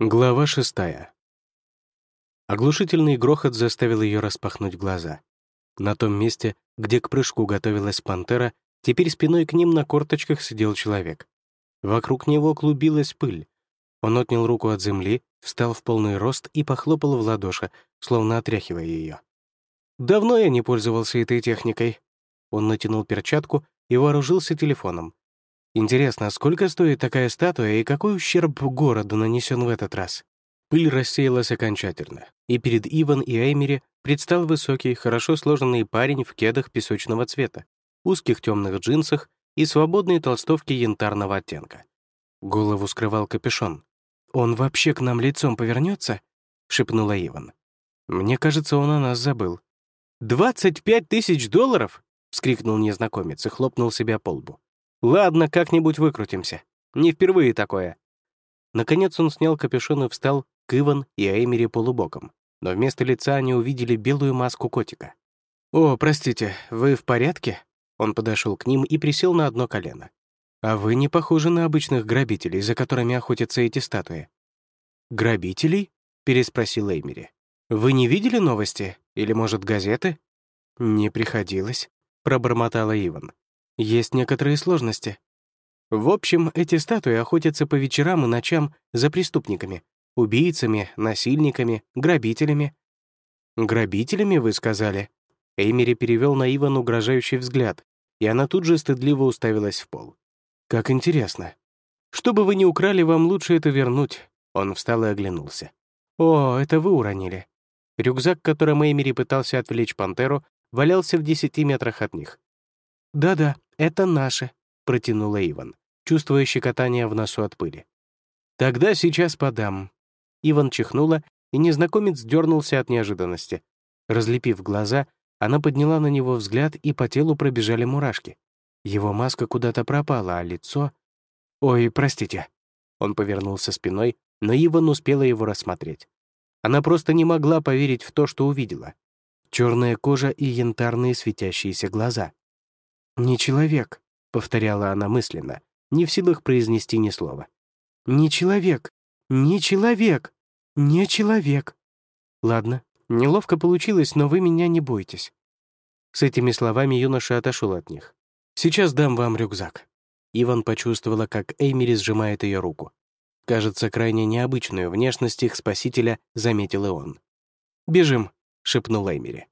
Глава шестая. Оглушительный грохот заставил ее распахнуть глаза. На том месте, где к прыжку готовилась пантера, теперь спиной к ним на корточках сидел человек. Вокруг него клубилась пыль. Он отнял руку от земли, встал в полный рост и похлопал в ладоши, словно отряхивая ее. «Давно я не пользовался этой техникой». Он натянул перчатку и вооружился телефоном. Интересно, сколько стоит такая статуя и какой ущерб городу нанесен в этот раз? Пыль рассеялась окончательно, и перед Иван и Эймери предстал высокий, хорошо сложенный парень в кедах песочного цвета, узких темных джинсах и свободной толстовке янтарного оттенка. Голову скрывал капюшон. «Он вообще к нам лицом повернется?» — шепнула Иван. «Мне кажется, он о нас забыл». «Двадцать пять тысяч долларов?» — вскрикнул незнакомец и хлопнул себя по лбу. Ладно, как-нибудь выкрутимся. Не впервые такое. Наконец он снял капюшон и встал к Иван и Эймери полубоком, но вместо лица они увидели белую маску котика. «О, простите, вы в порядке?» Он подошел к ним и присел на одно колено. «А вы не похожи на обычных грабителей, за которыми охотятся эти статуи». «Грабителей?» — переспросил Эймери. «Вы не видели новости? Или, может, газеты?» «Не приходилось», — пробормотала Иван. Есть некоторые сложности. В общем, эти статуи охотятся по вечерам и ночам за преступниками, убийцами, насильниками, грабителями. «Грабителями, вы сказали?» Эймери перевел на Иван угрожающий взгляд, и она тут же стыдливо уставилась в пол. «Как интересно. Что бы вы ни украли, вам лучше это вернуть». Он встал и оглянулся. «О, это вы уронили». Рюкзак, которым Эймери пытался отвлечь пантеру, валялся в десяти метрах от них. «Да-да, это наше», — протянула Иван, чувствуя щекотание в носу от пыли. «Тогда сейчас подам». Иван чихнула, и незнакомец дернулся от неожиданности. Разлепив глаза, она подняла на него взгляд, и по телу пробежали мурашки. Его маска куда-то пропала, а лицо... «Ой, простите». Он повернулся спиной, но Иван успела его рассмотреть. Она просто не могла поверить в то, что увидела. Черная кожа и янтарные светящиеся глаза. «Не человек», — повторяла она мысленно, не в силах произнести ни слова. «Не человек! Не человек! Не человек!» «Ладно, неловко получилось, но вы меня не бойтесь». С этими словами юноша отошел от них. «Сейчас дам вам рюкзак». Иван почувствовала, как Эймери сжимает ее руку. Кажется, крайне необычную внешность их спасителя заметил и он. «Бежим», — шепнул Эймери.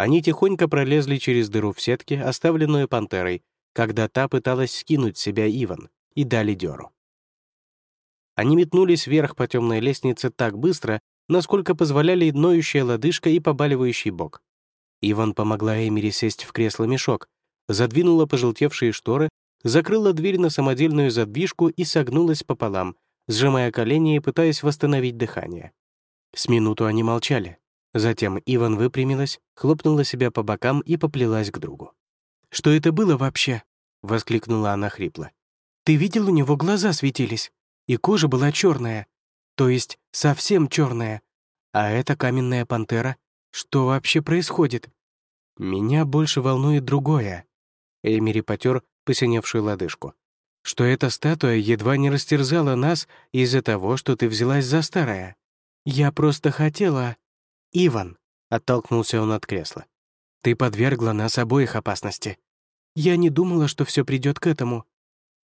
Они тихонько пролезли через дыру в сетке, оставленную пантерой, когда та пыталась скинуть себя Иван, и дали дёру. Они метнулись вверх по темной лестнице так быстро, насколько позволяли ноющая лодыжка и побаливающий бок. Иван помогла Эмире сесть в кресло-мешок, задвинула пожелтевшие шторы, закрыла дверь на самодельную задвижку и согнулась пополам, сжимая колени и пытаясь восстановить дыхание. С минуту они молчали, Затем Иван выпрямилась, хлопнула себя по бокам и поплелась к другу. «Что это было вообще?» — воскликнула она хрипло. «Ты видел, у него глаза светились, и кожа была черная, то есть совсем черная. А это каменная пантера. Что вообще происходит?» «Меня больше волнует другое». Эмери потер посиневшую лодыжку. «Что эта статуя едва не растерзала нас из-за того, что ты взялась за старое. Я просто хотела...» «Иван», — оттолкнулся он от кресла, — «ты подвергла нас обоих опасности. Я не думала, что все придет к этому».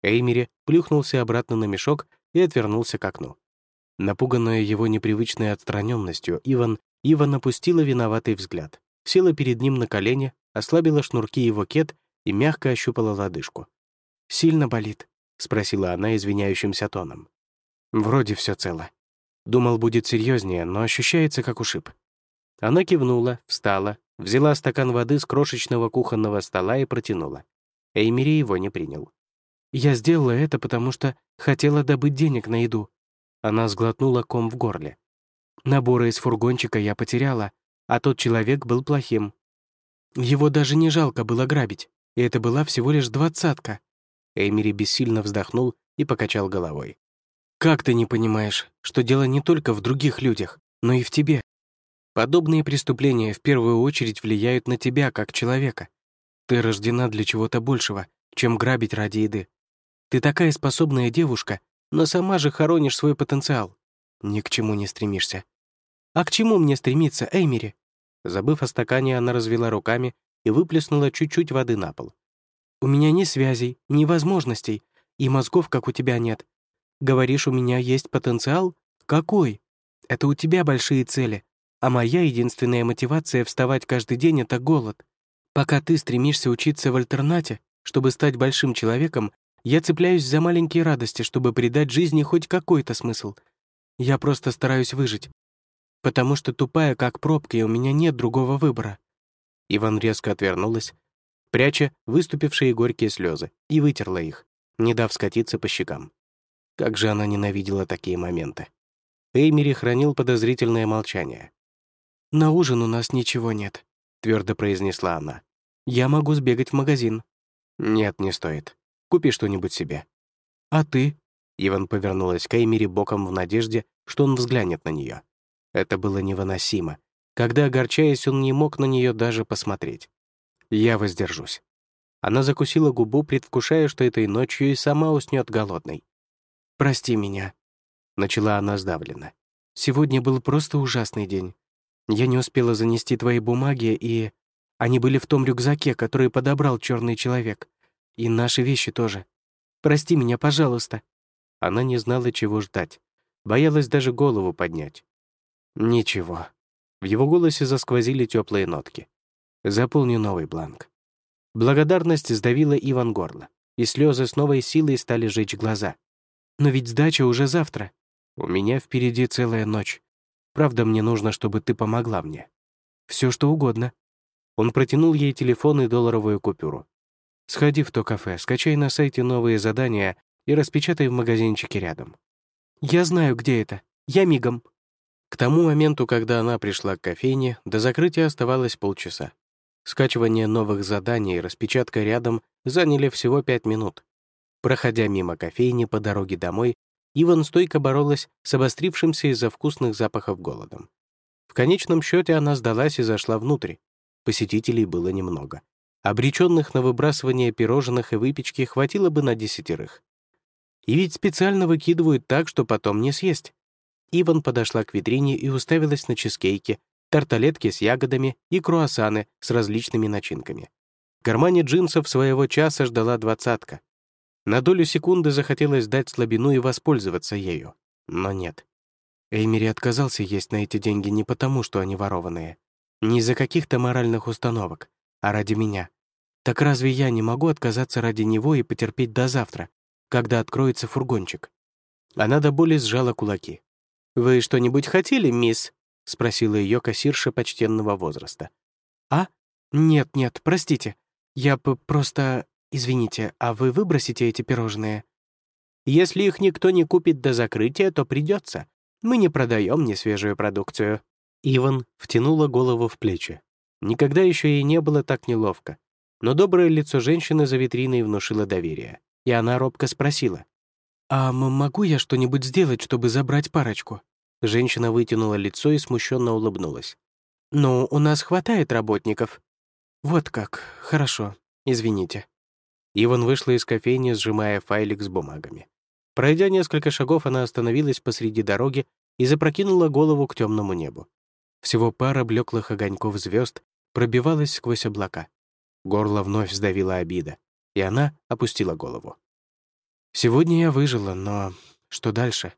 Эймери плюхнулся обратно на мешок и отвернулся к окну. Напуганная его непривычной отстраненностью, Иван, Иван опустила виноватый взгляд, села перед ним на колени, ослабила шнурки его кет и мягко ощупала лодыжку. «Сильно болит?» — спросила она извиняющимся тоном. «Вроде все цело. Думал, будет серьезнее, но ощущается как ушиб. Она кивнула, встала, взяла стакан воды с крошечного кухонного стола и протянула. Эймери его не принял. «Я сделала это, потому что хотела добыть денег на еду». Она сглотнула ком в горле. «Наборы из фургончика я потеряла, а тот человек был плохим. Его даже не жалко было грабить, и это была всего лишь двадцатка». Эймери бессильно вздохнул и покачал головой. «Как ты не понимаешь, что дело не только в других людях, но и в тебе? Подобные преступления в первую очередь влияют на тебя как человека. Ты рождена для чего-то большего, чем грабить ради еды. Ты такая способная девушка, но сама же хоронишь свой потенциал. ни к чему не стремишься. А к чему мне стремиться, Эймери? Забыв о стакане, она развела руками и выплеснула чуть-чуть воды на пол. «У меня ни связей, ни возможностей, и мозгов, как у тебя, нет. Говоришь, у меня есть потенциал? Какой? Это у тебя большие цели, а моя единственная мотивация вставать каждый день — это голод. Пока ты стремишься учиться в альтернате, чтобы стать большим человеком, я цепляюсь за маленькие радости, чтобы придать жизни хоть какой-то смысл. Я просто стараюсь выжить. Потому что тупая, как пробка, и у меня нет другого выбора». Иван резко отвернулась, пряча выступившие горькие слезы, и вытерла их, не дав скатиться по щекам. Как же она ненавидела такие моменты. Эймери хранил подозрительное молчание. «На ужин у нас ничего нет», — твердо произнесла она. «Я могу сбегать в магазин». «Нет, не стоит. Купи что-нибудь себе». «А ты?» Иван повернулась к Эймери боком в надежде, что он взглянет на нее. Это было невыносимо, когда, огорчаясь, он не мог на нее даже посмотреть. «Я воздержусь». Она закусила губу, предвкушая, что этой ночью и сама уснет голодной. «Прости меня», — начала она сдавленно. «Сегодня был просто ужасный день. Я не успела занести твои бумаги, и... Они были в том рюкзаке, который подобрал черный человек. И наши вещи тоже. Прости меня, пожалуйста». Она не знала, чего ждать. Боялась даже голову поднять. «Ничего». В его голосе засквозили теплые нотки. «Заполню новый бланк». Благодарность сдавила Иван горло, и слезы с новой силой стали жечь глаза. «Но ведь сдача уже завтра. У меня впереди целая ночь. Правда, мне нужно, чтобы ты помогла мне. Все что угодно». Он протянул ей телефон и долларовую купюру. «Сходи в то кафе, скачай на сайте новые задания и распечатай в магазинчике рядом». «Я знаю, где это. Я мигом». К тому моменту, когда она пришла к кофейне, до закрытия оставалось полчаса. Скачивание новых заданий и распечатка рядом заняли всего пять минут. Проходя мимо кофейни по дороге домой, Иван стойко боролась с обострившимся из-за вкусных запахов голодом. В конечном счете она сдалась и зашла внутрь. Посетителей было немного. Обреченных на выбрасывание пирожных и выпечки хватило бы на десятерых. И ведь специально выкидывают так, что потом не съесть. Иван подошла к витрине и уставилась на чизкейки, тарталетки с ягодами и круассаны с различными начинками. В кармане джинсов своего часа ждала двадцатка. На долю секунды захотелось дать слабину и воспользоваться ею. Но нет. Эймери отказался есть на эти деньги не потому, что они ворованные. Не из-за каких-то моральных установок, а ради меня. Так разве я не могу отказаться ради него и потерпеть до завтра, когда откроется фургончик? Она до боли сжала кулаки. «Вы что-нибудь хотели, мисс?» — спросила ее кассирша почтенного возраста. «А? Нет, нет, простите. Я просто... «Извините, а вы выбросите эти пирожные?» «Если их никто не купит до закрытия, то придется. Мы не продаем несвежую продукцию». Иван втянула голову в плечи. Никогда еще ей не было так неловко. Но доброе лицо женщины за витриной внушило доверие. И она робко спросила. «А могу я что-нибудь сделать, чтобы забрать парочку?» Женщина вытянула лицо и смущенно улыбнулась. «Ну, у нас хватает работников». «Вот как. Хорошо. Извините». Иван вышла из кофейни, сжимая файлик с бумагами. Пройдя несколько шагов, она остановилась посреди дороги и запрокинула голову к темному небу. Всего пара блеклых огоньков звезд пробивалась сквозь облака. Горло вновь сдавила обида, и она опустила голову. «Сегодня я выжила, но что дальше?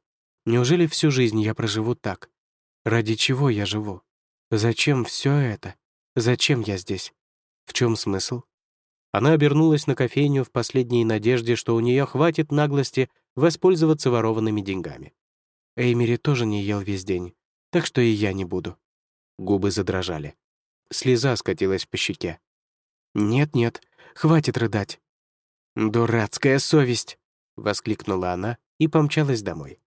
Неужели всю жизнь я проживу так? Ради чего я живу? Зачем все это? Зачем я здесь? В чем смысл?» Она обернулась на кофейню в последней надежде, что у нее хватит наглости воспользоваться ворованными деньгами. Эймери тоже не ел весь день, так что и я не буду. Губы задрожали. Слеза скатилась по щеке. «Нет-нет, хватит рыдать». «Дурацкая совесть!» — воскликнула она и помчалась домой.